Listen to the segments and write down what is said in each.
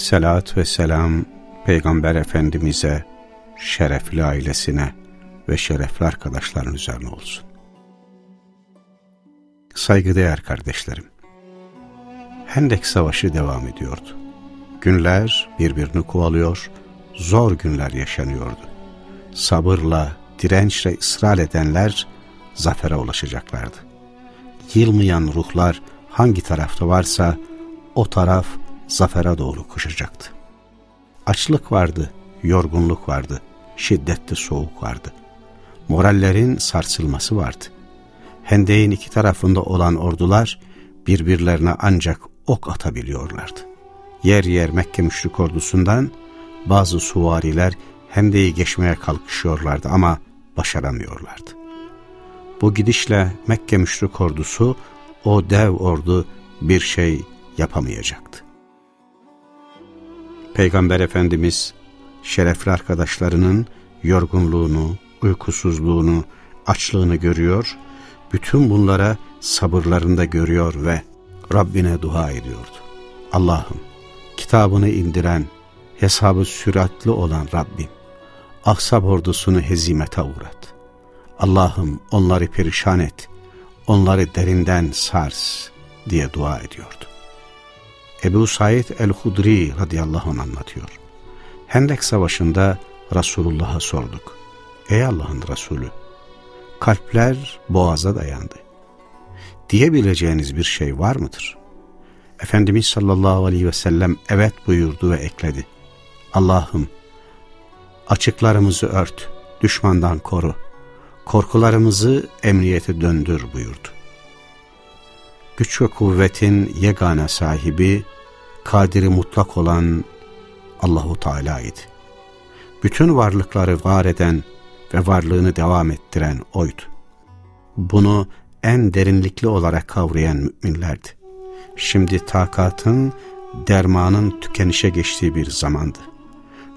Selat ve selam Peygamber Efendimiz'e, şerefli ailesine ve şerefli arkadaşların üzerine olsun. Saygıdeğer kardeşlerim, Hendek Savaşı devam ediyordu. Günler birbirini kovalıyor, zor günler yaşanıyordu. Sabırla, dirençle ısrar edenler zafere ulaşacaklardı. Yılmayan ruhlar hangi tarafta varsa o taraf zafere doğru koşacaktı. Açlık vardı, yorgunluk vardı, şiddetli soğuk vardı. Morallerin sarsılması vardı. Hendeğin iki tarafında olan ordular birbirlerine ancak ok atabiliyorlardı. Yer yer Mekke müşrik ordusundan bazı suvariler Hende'yi geçmeye kalkışıyorlardı ama başaramıyorlardı. Bu gidişle Mekke müşrik ordusu o dev ordu bir şey yapamayacaktı. Peygamber Efendimiz şerefli arkadaşlarının yorgunluğunu, uykusuzluğunu, açlığını görüyor, bütün bunlara sabırlarında görüyor ve Rabbine dua ediyordu. Allah'ım kitabını indiren, hesabı süratli olan Rabbim, Ahsab ordusunu hezimete uğrat. Allah'ım onları perişan et, onları derinden sars diye dua ediyordu. Ebu Said el-Hudri radıyallahu anh anlatıyor. Hendek Savaşı'nda Resulullah'a sorduk. Ey Allah'ın Resulü, kalpler boğaza dayandı. Diyebileceğiniz bir şey var mıdır? Efendimiz sallallahu aleyhi ve sellem evet buyurdu ve ekledi. Allah'ım açıklarımızı ört, düşmandan koru, korkularımızı emniyete döndür buyurdu. Güç ve kuvvetin yegane sahibi, kadiri mutlak olan Allahu Teala idi. Bütün varlıkları var eden ve varlığını devam ettiren oydu. Bunu en derinlikli olarak kavrayan müminlerdi. Şimdi takatın, dermanın tükenişe geçtiği bir zamandı.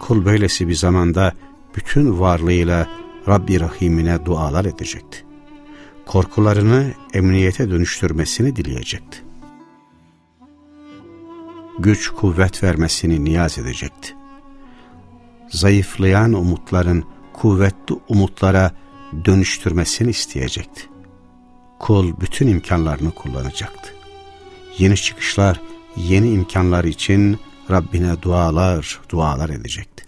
Kul böylesi bir zamanda bütün varlığıyla Rabbi Rahim'ine dualar edecekti. Korkularını emniyete dönüştürmesini dileyecekti. Güç kuvvet vermesini niyaz edecekti. Zayıflayan umutların kuvvetli umutlara dönüştürmesini isteyecekti. Kul bütün imkanlarını kullanacaktı. Yeni çıkışlar, yeni imkanlar için Rabbine dualar, dualar edecekti.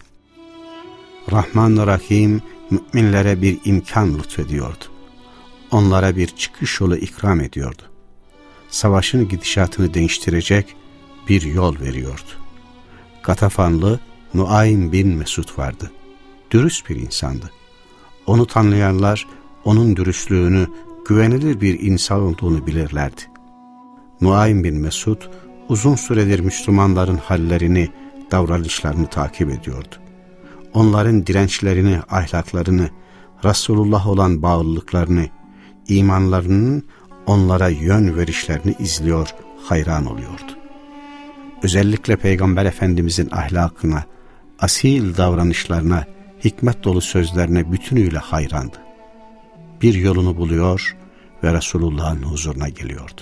Rahman Rahim müminlere bir imkan lütfediyordu. Onlara bir çıkış yolu ikram ediyordu. Savaşın gidişatını değiştirecek bir yol veriyordu. Katafanlı Nuaym bin Mesud vardı. Dürüst bir insandı. Onu tanıyanlar onun dürüstlüğünü, güvenilir bir insan olduğunu bilirlerdi. Nuaym bin Mesud uzun süredir Müslümanların hallerini, davranışlarını takip ediyordu. Onların dirençlerini, ahlaklarını, Resulullah olan bağlılıklarını, imanlarının onlara yön verişlerini izliyor, hayran oluyordu. Özellikle Peygamber Efendimizin ahlakına, asil davranışlarına, hikmet dolu sözlerine bütünüyle hayrandı. Bir yolunu buluyor ve Resulullah'ın huzuruna geliyordu.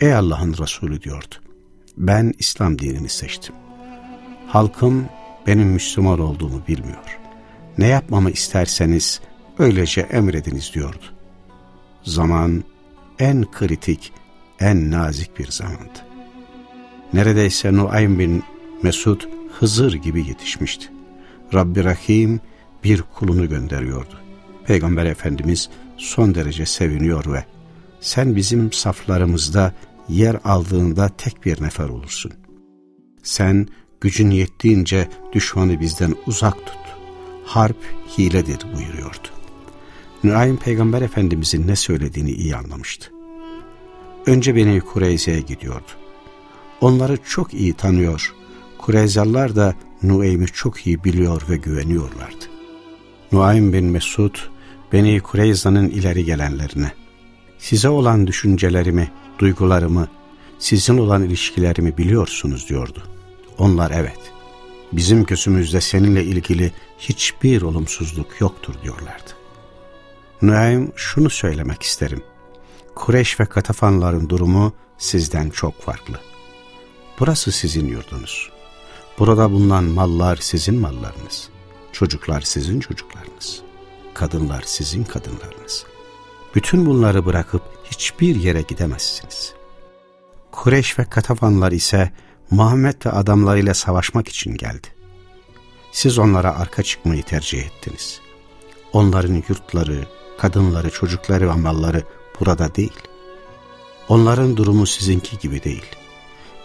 Ey Allah'ın Resulü diyordu ben İslam dinini seçtim. Halkım benim Müslüman olduğumu bilmiyor. Ne yapmamı isterseniz öylece emrediniz diyordu. Zaman en kritik, en nazik bir zamandı. Neredeyse Nuaym bin Mesud Hızır gibi yetişmişti. Rabbi Rahim bir kulunu gönderiyordu. Peygamber Efendimiz son derece seviniyor ve sen bizim saflarımızda yer aldığında tek bir nefer olursun. Sen gücün yettiğince düşmanı bizden uzak tut. Harp hiledir buyuruyordu. Nuaym Peygamber Efendimizin ne söylediğini iyi anlamıştı. Önce Beni Kureyze'ye gidiyordu. Onları çok iyi tanıyor. Kureyzalılar da Nuaym'i çok iyi biliyor ve güveniyorlardı. Nuaym bin Mesud, Beni Kureyza'nın ileri gelenlerine, size olan düşüncelerimi, duygularımı, sizin olan ilişkilerimi biliyorsunuz diyordu. Onlar evet, bizim gözümüzde seninle ilgili hiçbir olumsuzluk yoktur diyorlardı. Nuaym şunu söylemek isterim. Kureş ve Katafanların durumu sizden çok farklı. Burası sizin yurdunuz. Burada bulunan mallar sizin mallarınız. Çocuklar sizin çocuklarınız. Kadınlar sizin kadınlarınız. Bütün bunları bırakıp hiçbir yere gidemezsiniz. Kureş ve Katafanlar ise Muhammed ve adamlarıyla savaşmak için geldi. Siz onlara arka çıkmayı tercih ettiniz. Onların yurtları, kadınları, çocukları ve malları burada değil. Onların durumu sizinki gibi değil.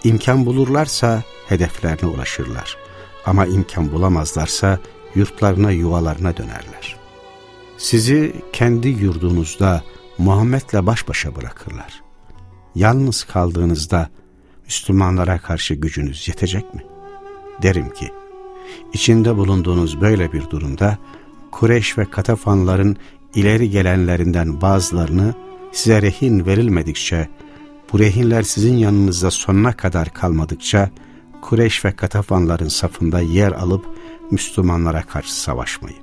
İmkan bulurlarsa hedeflerine ulaşırlar. Ama imkan bulamazlarsa yurtlarına, yuvalarına dönerler. Sizi kendi yurdunuzda Muhammed'le baş başa bırakırlar. Yalnız kaldığınızda Müslümanlara karşı gücünüz yetecek mi? Derim ki, içinde bulunduğunuz böyle bir durumda Kureş ve Katafanların ileri gelenlerinden bazılarını size rehin verilmedikçe, bu rehinler sizin yanınızda sonuna kadar kalmadıkça, Kureş ve Katafanların safında yer alıp Müslümanlara karşı savaşmayın.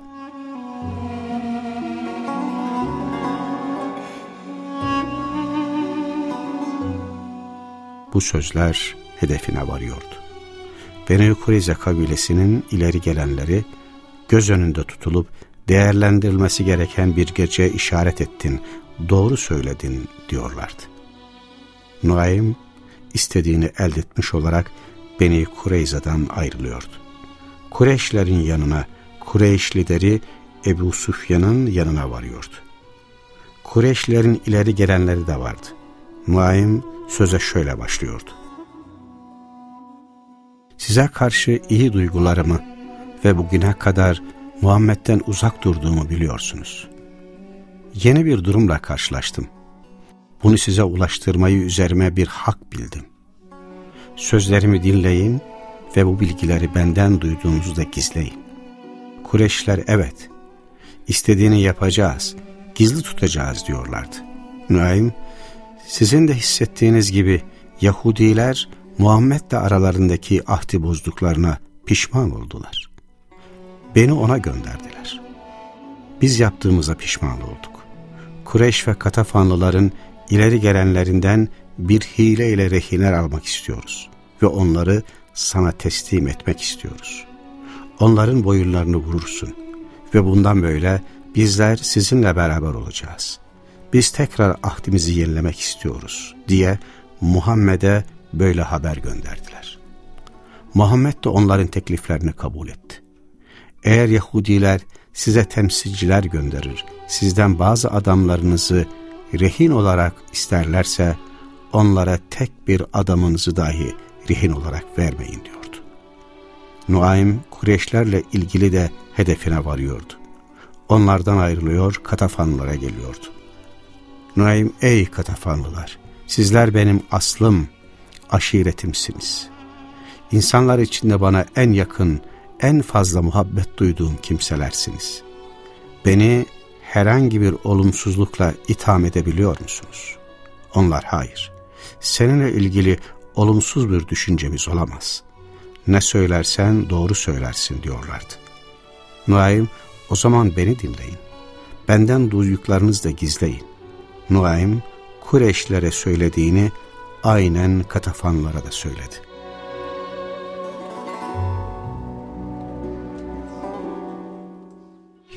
Bu sözler hedefine varıyordu. Beni Kureyze kabilesinin ileri gelenleri göz önünde tutulup değerlendirilmesi gereken bir geceye işaret ettin, doğru söyledin diyorlardı. Nuaym istediğini elde etmiş olarak Beni Kureyza'dan ayrılıyordu. Kureyşlerin yanına, Kureyş lideri Ebu Sufyan'ın yanına varıyordu. Kureyşlerin ileri gelenleri de vardı. Nuaym söze şöyle başlıyordu. Size karşı iyi duygularımı ve bugüne kadar Muhammed'den uzak durduğumu biliyorsunuz. Yeni bir durumla karşılaştım. Bunu size ulaştırmayı üzerime bir hak bildim. Sözlerimi dinleyin ve bu bilgileri benden duyduğunuzu da gizleyin. Kureşler evet, istediğini yapacağız, gizli tutacağız diyorlardı. Nuaym, sizin de hissettiğiniz gibi Yahudiler Muhammed'le aralarındaki ahdi bozduklarına pişman oldular. Beni ona gönderdiler. Biz yaptığımıza pişman olduk. Kureş ve Katafanlıların ileri gelenlerinden bir hile ile rehineler almak istiyoruz ve onları sana teslim etmek istiyoruz. Onların boyunlarını vurursun ve bundan böyle bizler sizinle beraber olacağız. Biz tekrar ahdimizi yenilemek istiyoruz diye Muhammed'e böyle haber gönderdiler. Muhammed de onların tekliflerini kabul etti. Eğer Yahudiler size temsilciler gönderir, sizden bazı adamlarınızı rehin olarak isterlerse onlara tek bir adamınızı dahi rehin olarak vermeyin diyordu. Nuaym Kureyşlerle ilgili de hedefine varıyordu. Onlardan ayrılıyor, Katafanlılara geliyordu. Nuaym ey Katafanlılar, sizler benim aslım, aşiretimsiniz. İnsanlar içinde bana en yakın, en fazla muhabbet duyduğum kimselersiniz. Beni herhangi bir olumsuzlukla itham edebiliyor musunuz? Onlar hayır. Seninle ilgili olumsuz bir düşüncemiz olamaz. Ne söylersen doğru söylersin diyorlardı. Nuaym, o zaman beni dinleyin. Benden duyduklarınızı da gizleyin. Nuaym, Kureşlere söylediğini aynen katafanlara da söyledi.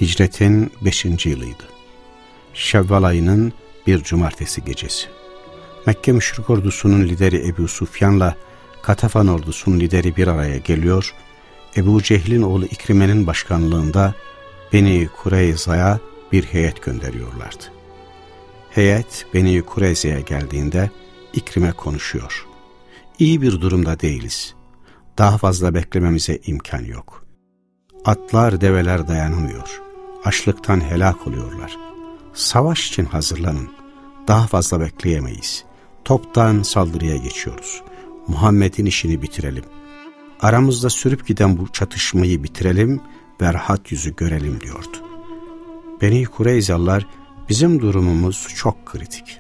Hicretin beşinci yılıydı. Şevval ayının bir cumartesi gecesi. Mekke müşrik ordusunun lideri Ebu Sufyan'la Katafan ordusunun lideri bir araya geliyor, Ebu Cehil'in oğlu İkrime'nin başkanlığında Beni Kureyza'ya bir heyet gönderiyorlardı. Heyet Beni Kureyza'ya geldiğinde İkrime konuşuyor. İyi bir durumda değiliz. Daha fazla beklememize imkan yok. Atlar, develer dayanamıyor. Açlıktan helak oluyorlar. Savaş için hazırlanın. Daha fazla bekleyemeyiz. Toptan saldırıya geçiyoruz. Muhammed'in işini bitirelim. Aramızda sürüp giden bu çatışmayı bitirelim ve rahat yüzü görelim diyordu. Beni Kureyzalılar bizim durumumuz çok kritik.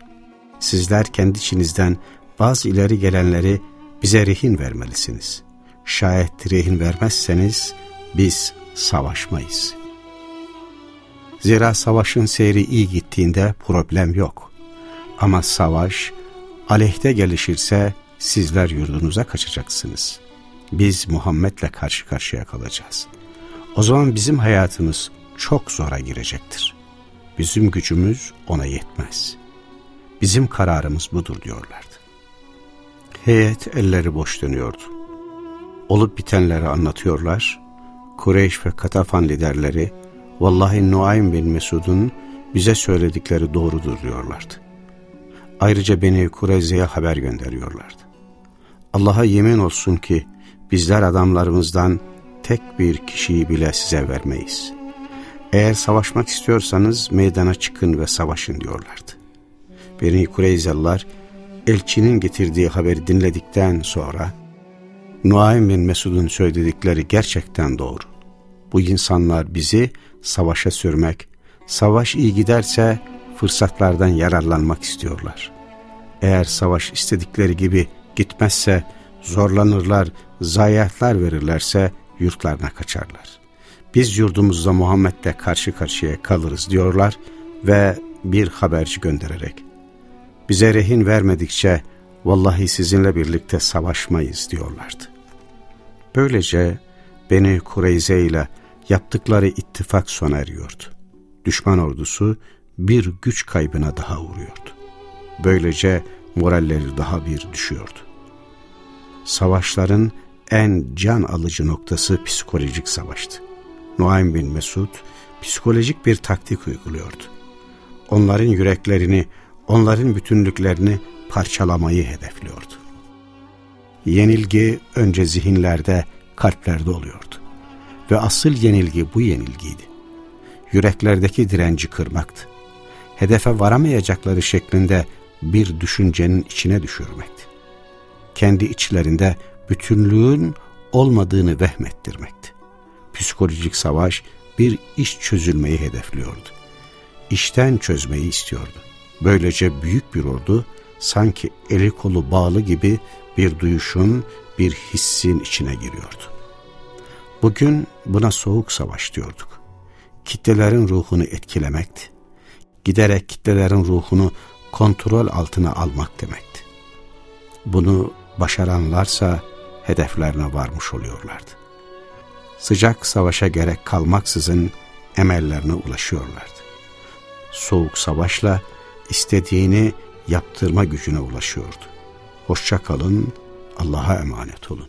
Sizler kendi içinizden bazı ileri gelenleri bize rehin vermelisiniz. Şayet rehin vermezseniz biz savaşmayız. Zira savaşın seyri iyi gittiğinde problem yok. Ama savaş aleyhte gelişirse sizler yurdunuza kaçacaksınız. Biz Muhammed'le karşı karşıya kalacağız. O zaman bizim hayatımız çok zora girecektir. Bizim gücümüz ona yetmez. Bizim kararımız budur diyorlardı. Heyet elleri boş dönüyordu. Olup bitenleri anlatıyorlar. Kureyş ve Katafan liderleri vallahi Nuaym bin Mesud'un bize söyledikleri doğrudur diyorlardı. Ayrıca beni Kureyze'ye haber gönderiyorlardı. Allah'a yemin olsun ki bizler adamlarımızdan tek bir kişiyi bile size vermeyiz. Eğer savaşmak istiyorsanız meydana çıkın ve savaşın diyorlardı. Beni Kureyzalılar elçinin getirdiği haberi dinledikten sonra Nuaym bin Mesud'un söyledikleri gerçekten doğru. Bu insanlar bizi savaşa sürmek, savaş iyi giderse fırsatlardan yararlanmak istiyorlar. Eğer savaş istedikleri gibi gitmezse zorlanırlar, zayiatlar verirlerse yurtlarına kaçarlar. Biz yurdumuzda Muhammed'le karşı karşıya kalırız diyorlar ve bir haberci göndererek bize rehin vermedikçe vallahi sizinle birlikte savaşmayız diyorlardı. Böylece Beni Kureyze ile yaptıkları ittifak sona eriyordu. Düşman ordusu bir güç kaybına daha uğruyordu. Böylece moralleri daha bir düşüyordu. Savaşların en can alıcı noktası psikolojik savaştı. Nuaym bin Mesud psikolojik bir taktik uyguluyordu. Onların yüreklerini, onların bütünlüklerini parçalamayı hedefliyordu. Yenilgi önce zihinlerde, kalplerde oluyordu. Ve asıl yenilgi bu yenilgiydi. Yüreklerdeki direnci kırmaktı. Hedefe varamayacakları şeklinde bir düşüncenin içine düşürmekti. Kendi içlerinde bütünlüğün olmadığını vehmettirmekti. Psikolojik savaş bir iş çözülmeyi hedefliyordu. İşten çözmeyi istiyordu. Böylece büyük bir ordu sanki eli kolu bağlı gibi bir duyuşun, bir hissin içine giriyordu. Bugün buna soğuk savaş diyorduk. Kitlelerin ruhunu etkilemekti. Giderek kitlelerin ruhunu kontrol altına almak demekti. Bunu başaranlarsa hedeflerine varmış oluyorlardı. Sıcak savaşa gerek kalmaksızın emellerine ulaşıyorlardı. Soğuk savaşla istediğini yaptırma gücüne ulaşıyordu. Hoşça kalın, Allah'a emanet olun.